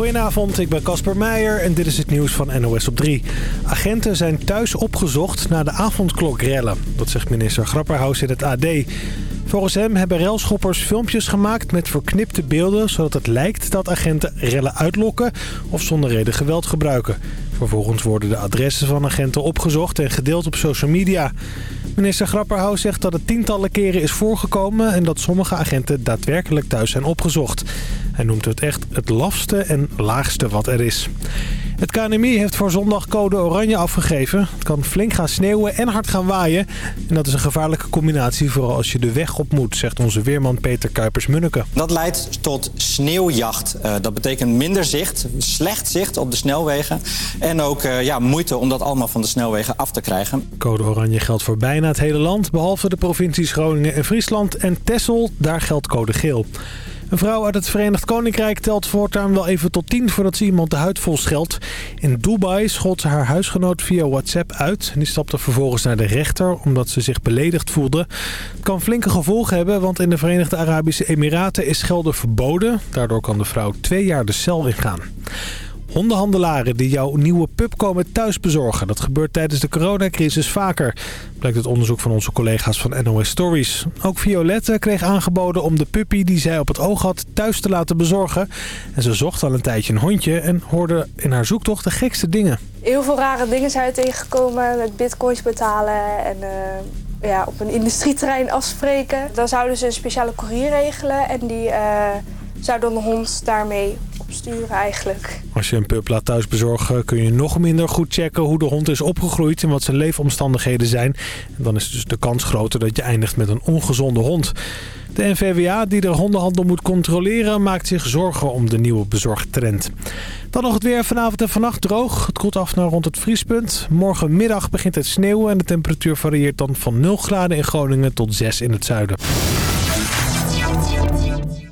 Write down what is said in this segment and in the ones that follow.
Goedenavond, ik ben Casper Meijer en dit is het nieuws van NOS op 3. Agenten zijn thuis opgezocht na de avondklokrellen. Dat zegt minister Grapperhaus in het AD. Volgens hem hebben relschoppers filmpjes gemaakt met verknipte beelden... zodat het lijkt dat agenten rellen uitlokken of zonder reden geweld gebruiken. Vervolgens worden de adressen van agenten opgezocht en gedeeld op social media. Minister Grapperhaus zegt dat het tientallen keren is voorgekomen... en dat sommige agenten daadwerkelijk thuis zijn opgezocht. Hij noemt het echt het lafste en laagste wat er is. Het KNMI heeft voor zondag code oranje afgegeven. Het kan flink gaan sneeuwen en hard gaan waaien. En dat is een gevaarlijke combinatie, vooral als je de weg op moet, zegt onze weerman Peter Kuipers-Munneke. Dat leidt tot sneeuwjacht. Uh, dat betekent minder zicht, slecht zicht op de snelwegen. En ook uh, ja, moeite om dat allemaal van de snelwegen af te krijgen. Code oranje geldt voor bijna het hele land, behalve de provincies Groningen en Friesland. En Texel, daar geldt code geel. Een vrouw uit het Verenigd Koninkrijk telt voortaan wel even tot 10 voordat ze iemand de huid vol scheldt. In Dubai schold ze haar huisgenoot via WhatsApp uit. En die stapte vervolgens naar de rechter omdat ze zich beledigd voelde. Het kan flinke gevolgen hebben, want in de Verenigde Arabische Emiraten is schelden verboden. Daardoor kan de vrouw twee jaar de cel ingaan. Hondenhandelaren die jouw nieuwe pup komen thuis bezorgen. Dat gebeurt tijdens de coronacrisis vaker. Blijkt het onderzoek van onze collega's van NOS Stories. Ook Violette kreeg aangeboden om de puppy die zij op het oog had thuis te laten bezorgen. En ze zocht al een tijdje een hondje en hoorde in haar zoektocht de gekste dingen. Heel veel rare dingen zijn er tegengekomen met bitcoins betalen en... Uh ja, op een industrieterrein afspreken. Dan zouden ze een speciale courier regelen en die uh, zou dan de hond daarmee eigenlijk. Als je een pup laat thuis bezorgen kun je nog minder goed checken hoe de hond is opgegroeid en wat zijn leefomstandigheden zijn. Dan is dus de kans groter dat je eindigt met een ongezonde hond. De NVWA, die de hondenhandel moet controleren, maakt zich zorgen om de nieuwe bezorgtrend. Dan nog het weer vanavond en vannacht droog. Het koelt af naar rond het vriespunt. Morgenmiddag begint het sneeuwen en de temperatuur varieert dan van 0 graden in Groningen tot 6 in het zuiden.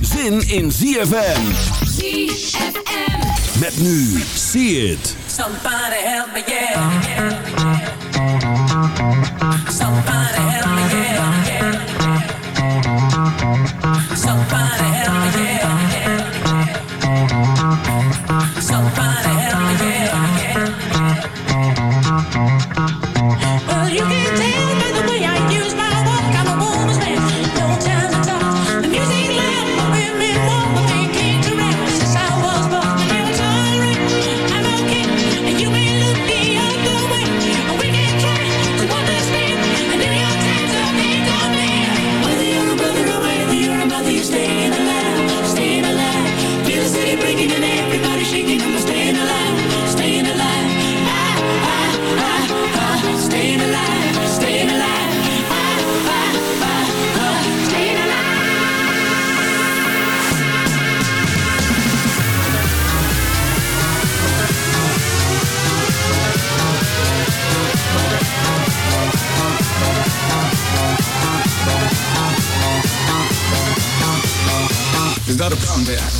Zin in ZFM. ZFM. Met nu, see it. Somebody help me, yeah. on this.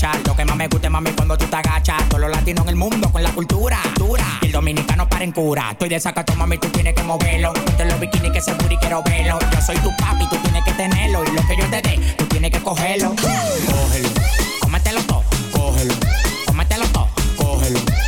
Lo que más me gusta, mami, cuando tú te agachas. Todos los latinos en el mundo con la cultura. dura. Y el dominicano para en cura. Estoy de sacato, mami, tú tienes que moverlo. Ponte los bikinis que se y quiero verlo. Yo soy tu papi, tú tienes que tenerlo. Y lo que yo te dé, tú tienes que cogerlo. Cógelo, cómetelo todo, cógelo, cómetelo todo, cógelo.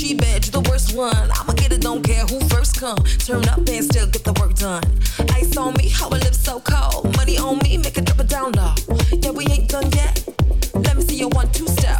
she bad, you the worst one. I'ma get it, don't care who first come. Turn up and still get the work done. Ice on me, how I live so cold. Money on me, make a drop down low. Yeah, we ain't done yet. Let me see your one, two step.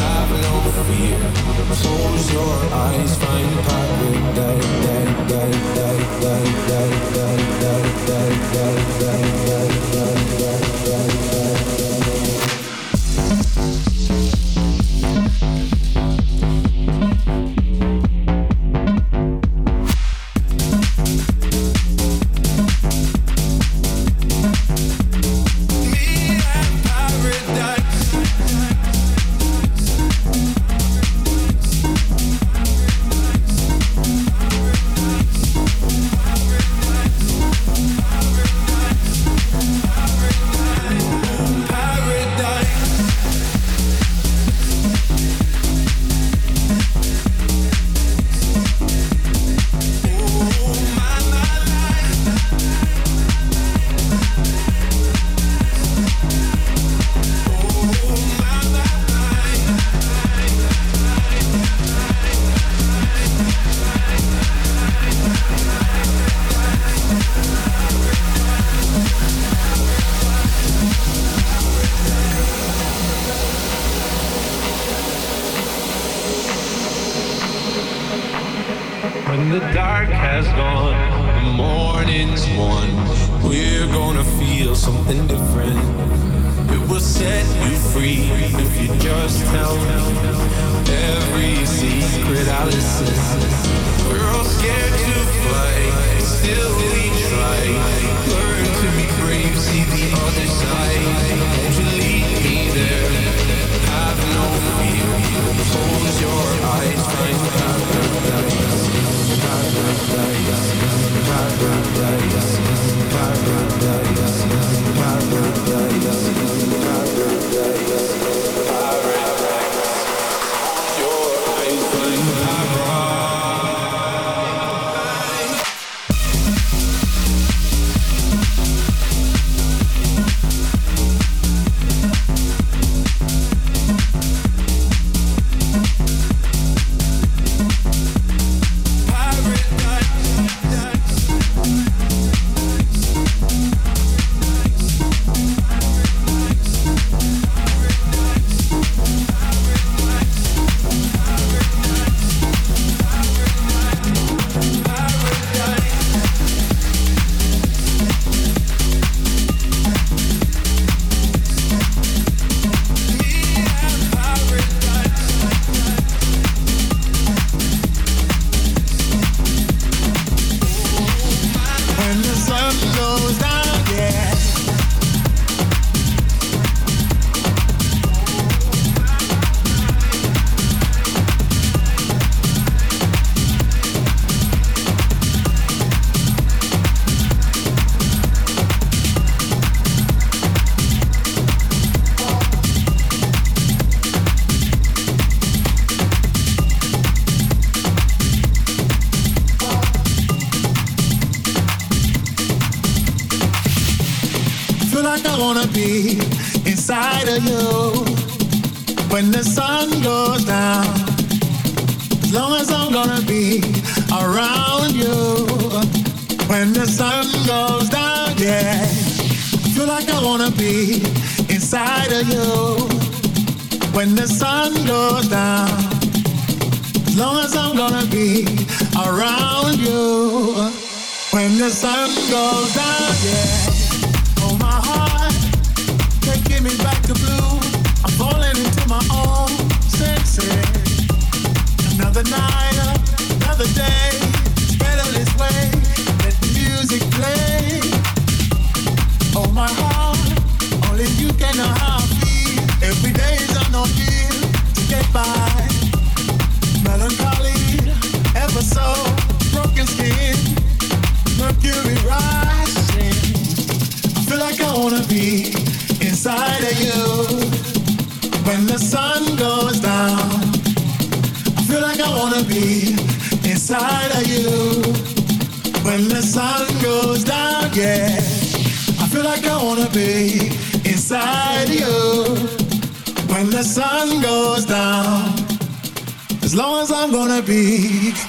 have no fear. Close your eyes, find paradise.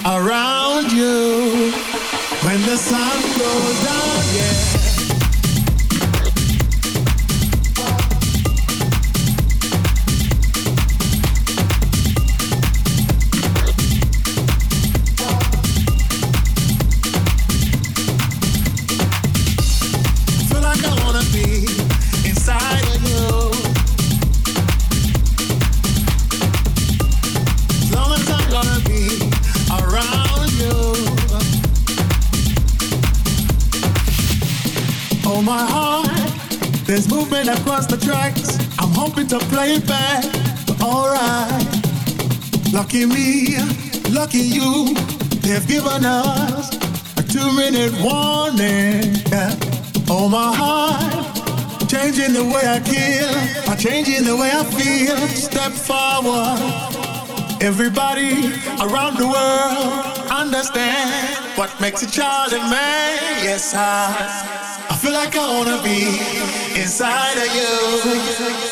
Around you when the sun goes down, yeah. To play it back, but alright. Lucky me, lucky you. They've given us a two-minute warning. Yeah. Oh my heart, changing the way I kill, I'm changing the way I feel. Step forward, everybody around the world understand what makes a child a man. Yes, I, I feel like I wanna be inside of you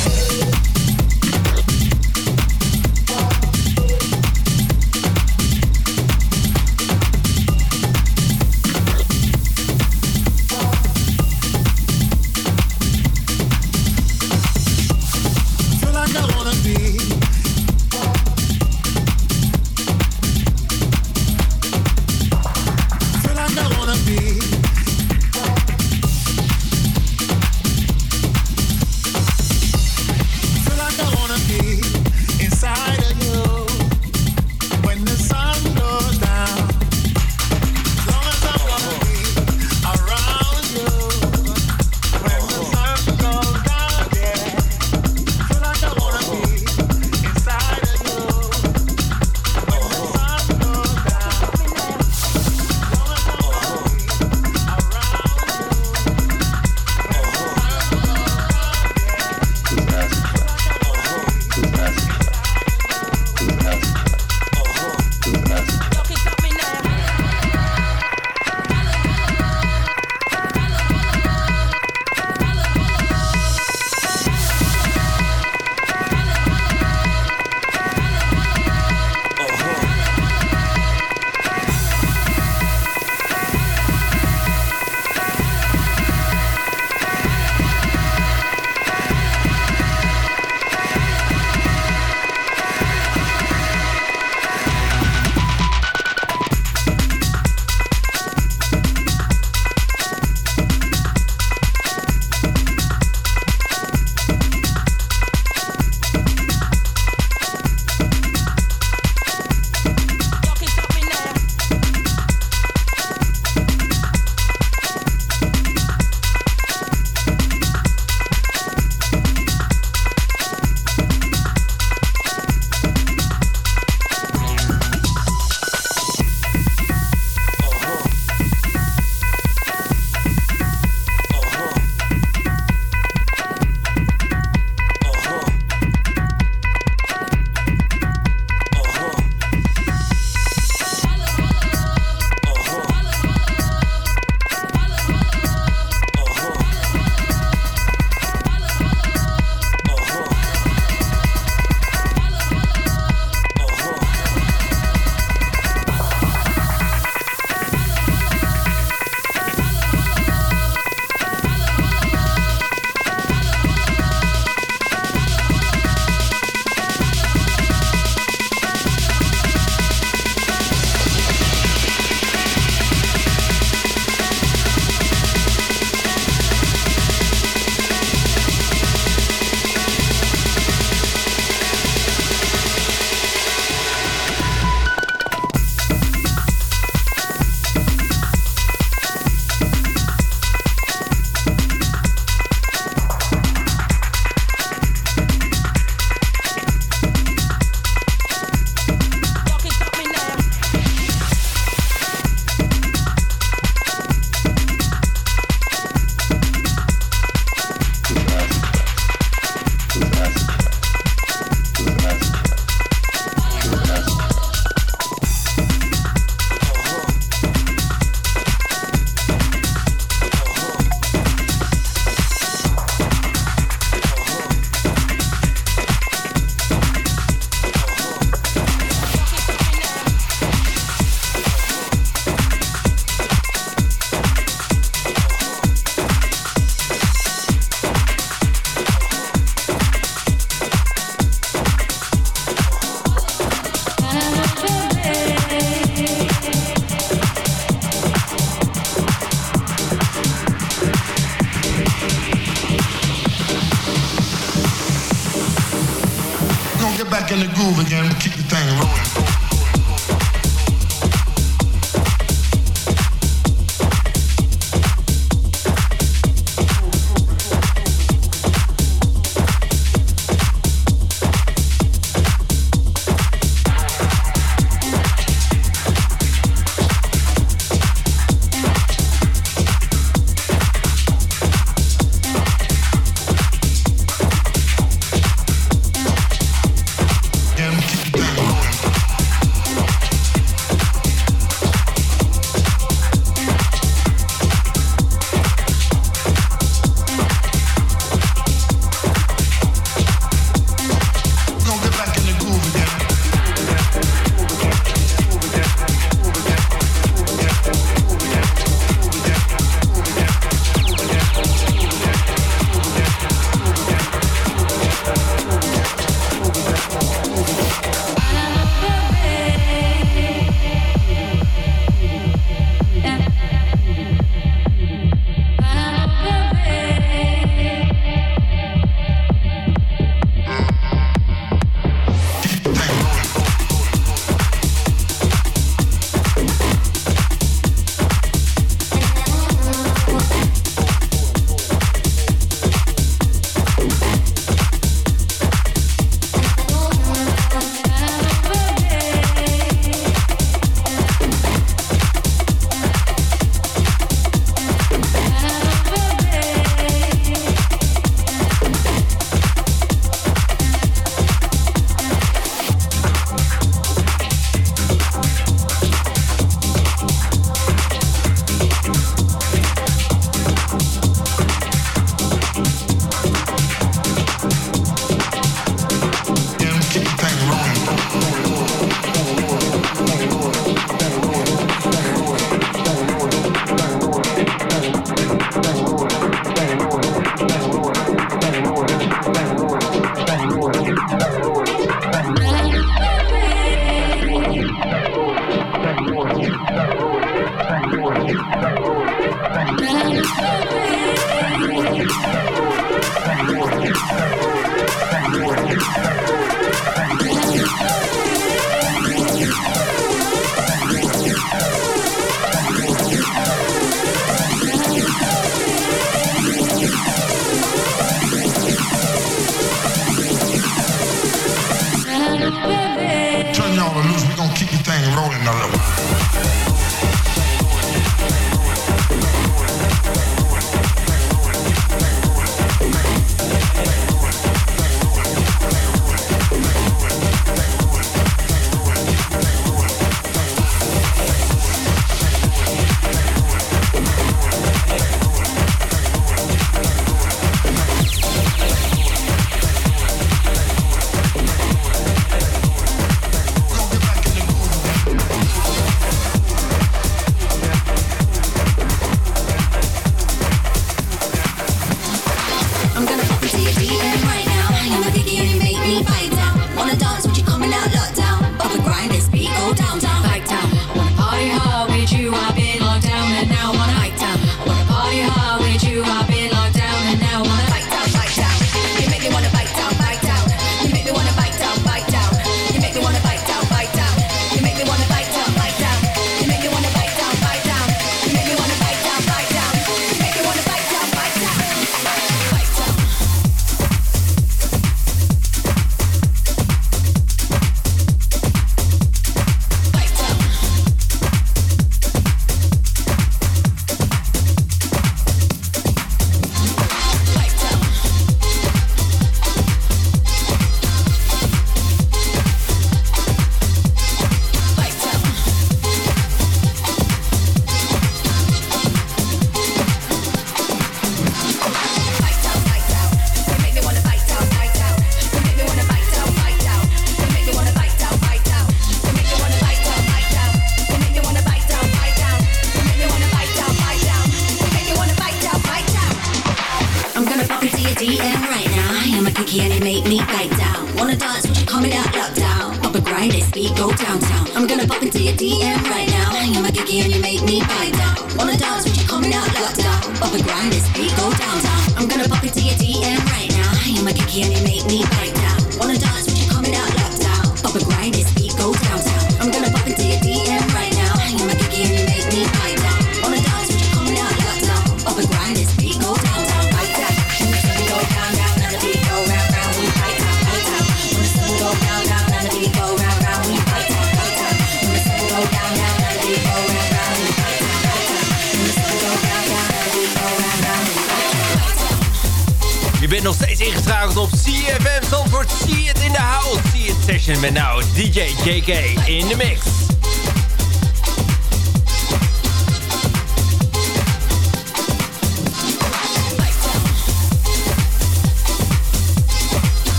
nog steeds ingeschakeld op CFM Zandvoort. See it in the house. See it session met nou DJ JK in de mix.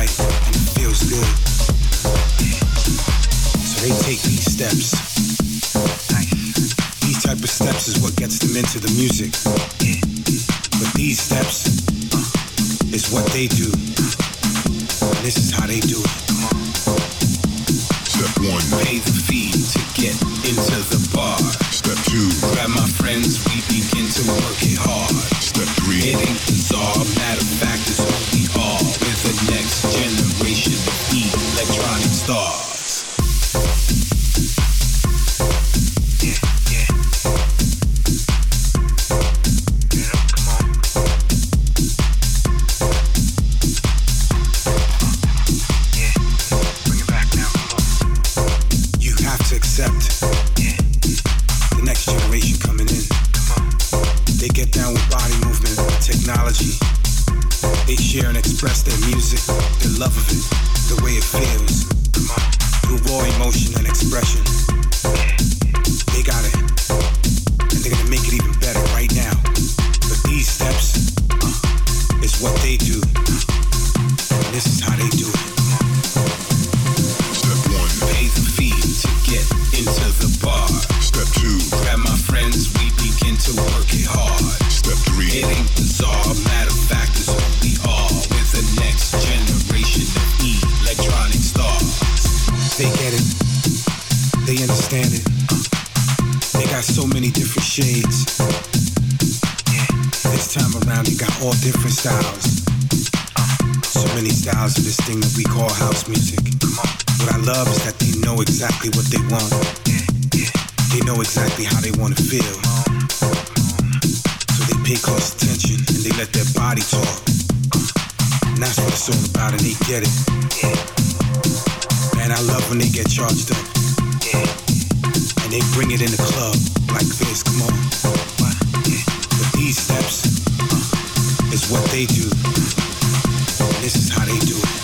Good. So they take these steps. These type of steps is what gets them into the music. But these steps uh, is what they do. And this is how they do it. Step one, pay the fee to get into the bar. Step two, grab my friends, how they want to feel. So they pay close attention and they let their body talk. And that's what it's all about, and they get it. Man, I love when they get charged up. And they bring it in the club like this. Come on. But these steps uh, is what they do. This is how they do it.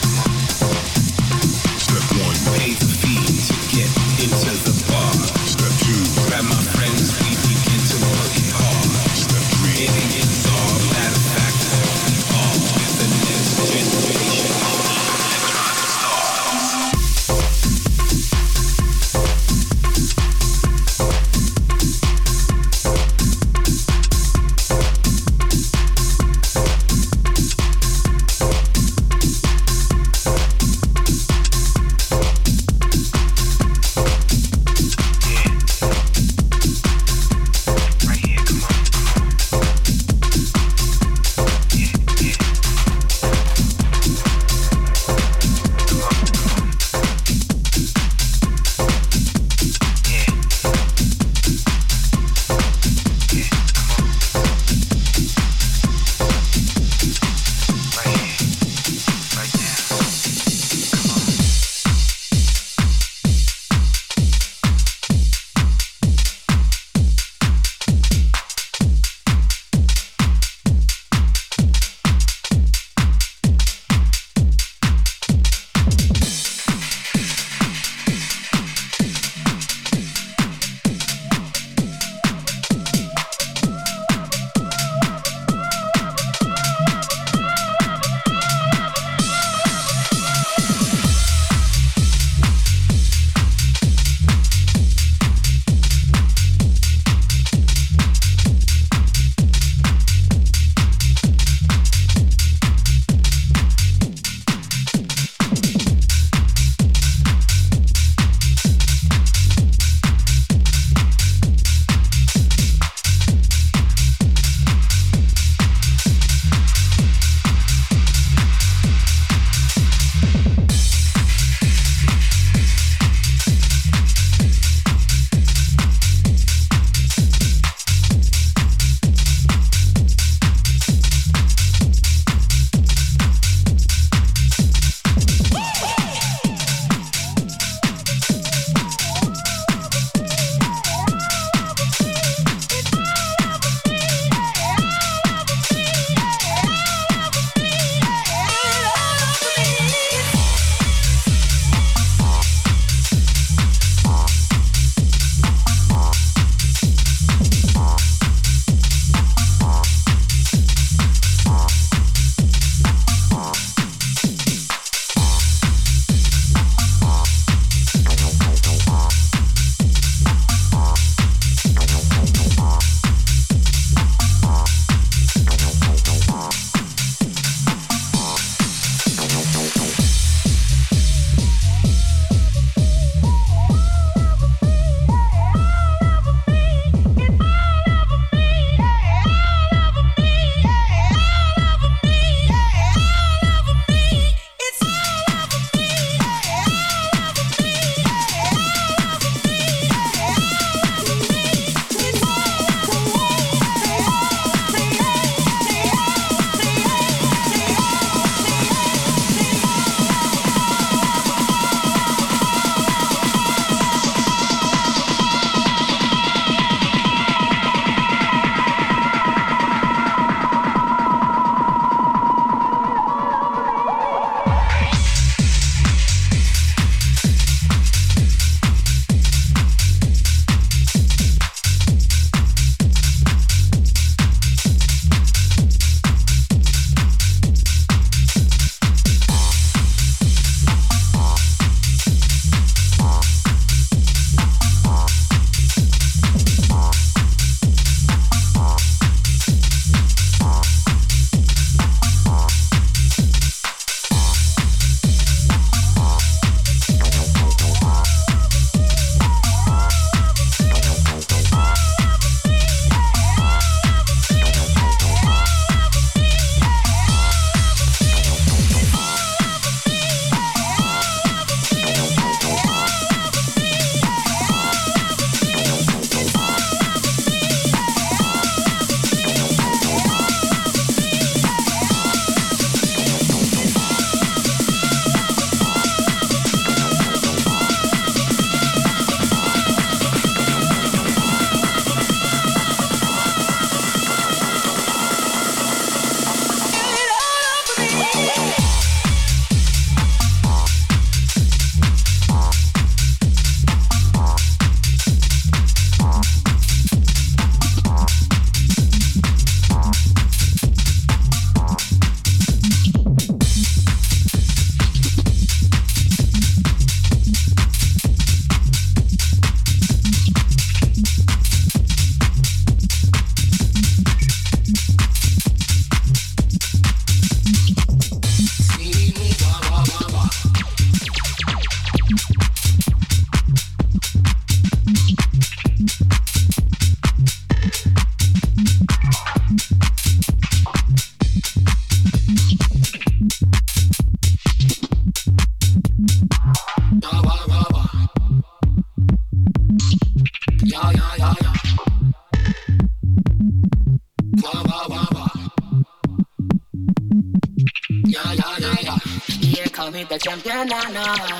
banana.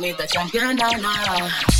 me the champion, now.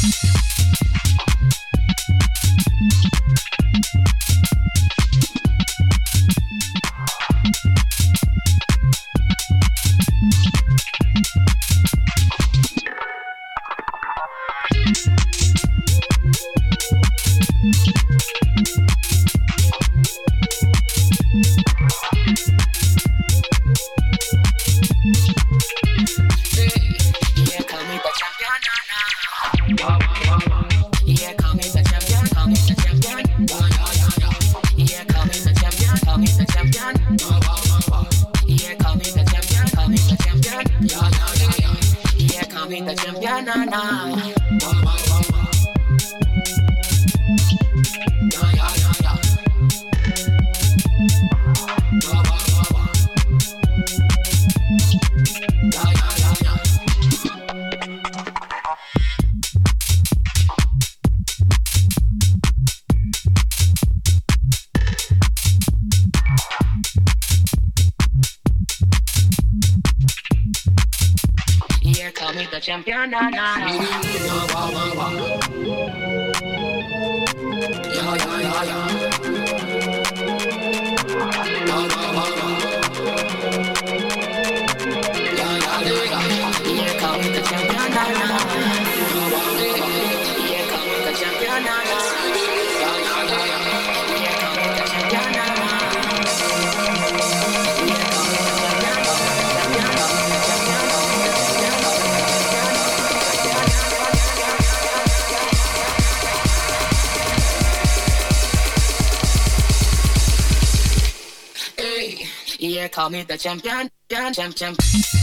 the champion, champion, champion.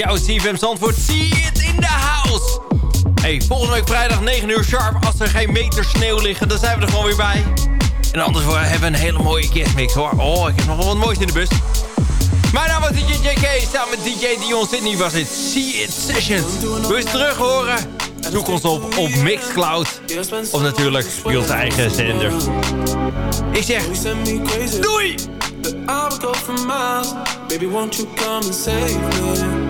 Jouw CFM Zandvoort. See it in the house. Hey, volgende week vrijdag 9 uur sharp. Als er geen meter sneeuw liggen, dan zijn we er gewoon weer bij. En anders hebben we een hele mooie kerstmix hoor. Oh, ik heb nog wel wat moois in de bus. Mijn naam is DJ JK. Samen met DJ Dion Sydney was dit See It Sessions. Wil je terug horen? Zoek ons op op Mixcloud. Of natuurlijk bij onze eigen zender. Ik zeg, doei! Baby, won't you come and save?